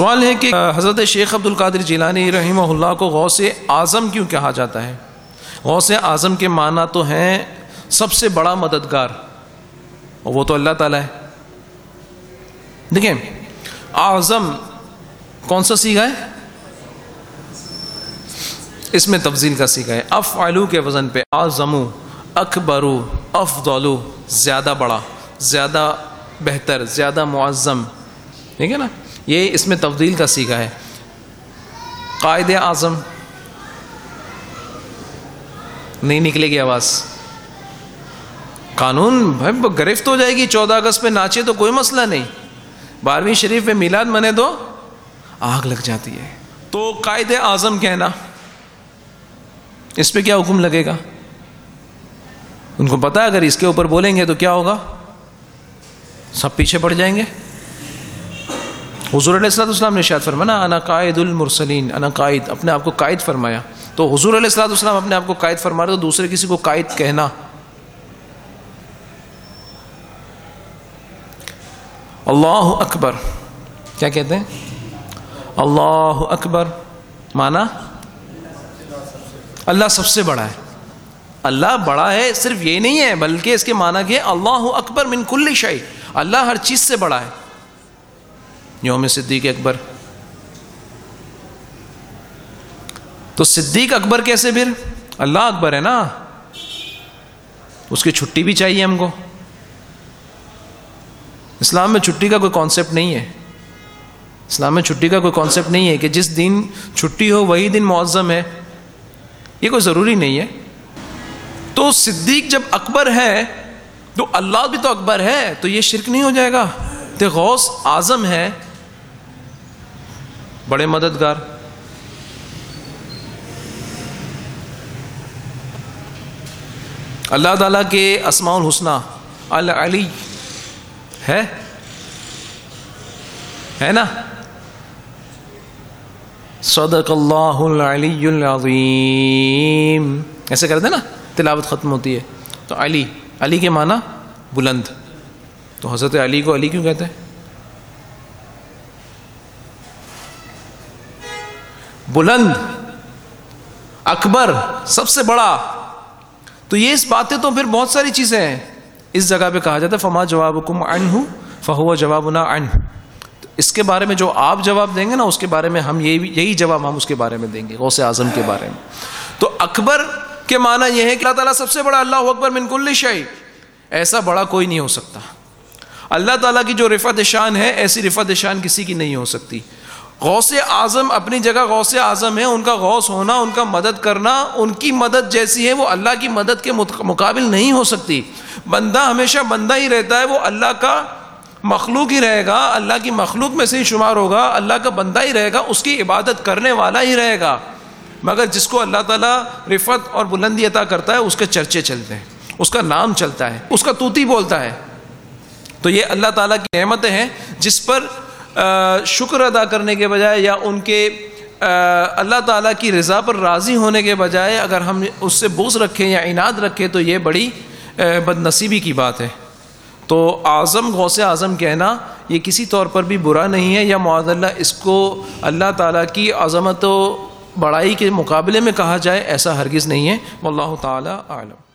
سوال ہے کہ حضرت شیخ عبد القادر جیلانی رحمہ اللہ کو غوث اعظم کیوں کہا جاتا ہے؟ غوث اعظم کے معنی تو ہیں سب سے بڑا مددگار، اور وہ تو اللہ تعالیٰ ہے۔ دیکھیں، اعظم کون سا سیگا ہے؟ اس میں تفضیل کا سیکھا ہے۔ اف آلو کے وزن پہ آزمو اکبرو، افضلو، زیادہ بڑا، زیادہ بہتر، زیادہ معظم۔ ٹھیک ہے نا؟ یہ اس میں تبدیل کا سیکھا ہے۔ قائد اعظم، نہیں نکلے گی آواز۔ قانون بھائی گرفت ہو جائے گی چودہ اگست پہ ناچے تو کوئی مسئلہ نہیں۔ بارہویں شریف میں میلاد منے تو آگ لگ جاتی ہے۔ تو قائد اعظم کہنا، اس پہ کیا حکم لگے گا؟ ان کو پتا اگر اس کے اوپر بولیں گے تو کیا ہوگا؟ سب پیچھے پڑ جائیں گے۔ حضور علیہ السلط اسلام نے شاید فرمایا انا قائد المرسلین، انا قائد، اپنے آپ کو قائد فرمایا۔ تو حضور علیہ السلط اسلام اپنے آپ کو قائد فرما رہے تو دوسرے کسی کو قائد کہنا۔ اللہ اکبر۔ کیا کہتے ہیں؟ اللہ اکبر۔ مانا؟ اللہ سب سے بڑا ہے۔ اللہ بڑا ہے صرف یہ نہیں ہے، بلکہ اس کے معنی کہ اللہ اکبر من کل شاہی اللہ ہر چیز سے بڑا ہے۔ یوم صدیق اکبر۔ تو صدیق اکبر کیسے پھر؟ اللہ اکبر ہے نا۔ اس کی چھٹی بھی چاہیے ہم کو۔ اسلام میں چھٹی کا کوئی کانسیپٹ نہیں ہے۔ اسلام میں چھٹی کا کوئی کانسیپٹ نہیں ہے کہ جس دن چھٹی ہو وہی دن معظم ہے۔ یہ کوئی ضروری نہیں ہے۔ تو صدیق جب اکبر ہے، تو اللہ بھی تو اکبر ہے، تو یہ شرک نہیں ہو جائے گا۔ تو غوث اعظم ہے۔ بڑے مددگار۔ اللہ تعالیٰ کے اسماع الحسنہ العلی، ہے؟ ہے نا؟ صدق اللہ العلی العظیم۔ ایسے کر دیں نا تلاوت ختم ہوتی ہے۔ تو علی علی کے معنی بلند۔ تو حضرت علی کو علی کیوں کہتے ہیں؟ بلند، اکبر، سب سے بڑا۔ تو یہ اس باتیں تو پھر بہت ساری چیزیں ہیں۔ اس جگہ پہ کہا جاتا ہے، فما جواب کم ان ہوں فہو جواب نہ ان اس کے بارے میں جو آپ جواب دیں گے نا، اس کے بارے میں ہم یہی یہی جواب ہم اس کے بارے میں دیں گے، غوث اعظم کے بارے میں۔ تو اکبر کے معنی یہ ہے کہ اللہ تعالیٰ سب سے بڑا، اللہ اکبر من کل شہی ایسا بڑا کوئی نہیں ہو سکتا۔ اللہ تعالیٰ کی جو رفت شان ہے، ایسی رفت شان کسی کی نہیں ہو سکتی۔ غوث اعظم اپنی جگہ غوث اعظم ہے ان کا غوث ہونا، ان کا مدد کرنا، ان کی مدد جیسی ہے، وہ اللہ کی مدد کے مقابل نہیں ہو سکتی۔ بندہ ہمیشہ بندہ ہی رہتا ہے، وہ اللہ کا مخلوق ہی رہے گا، اللہ کی مخلوق میں سے ہی شمار ہوگا، اللہ کا بندہ ہی رہے گا، اس کی عبادت کرنے والا ہی رہے گا۔ مگر جس کو اللہ تعالیٰ رفت اور بلندی عطا کرتا ہے، اس کے چرچے چلتے ہیں، اس کا نام چلتا ہے، اس کا توتی بولتا ہے۔ تو یہ اللہ تعالیٰ کی نعمتیں ہیں، جس پر شکر ادا کرنے کے بجائے یا ان کے اللہ تعالیٰ کی رضا پر راضی ہونے کے بجائے اگر ہم اس سے بوس رکھیں یا انعد رکھیں تو یہ بڑی بد نصیبی کی بات ہے۔ تو اعظم، غوث اعظم کہنا یہ کسی طور پر بھی برا نہیں ہے یا معاذ اللہ اس کو اللہ تعالیٰ کی عظمت و بڑائی کے مقابلے میں کہا جائے ایسا ہرگز نہیں ہے۔ واللہ تعالی عالم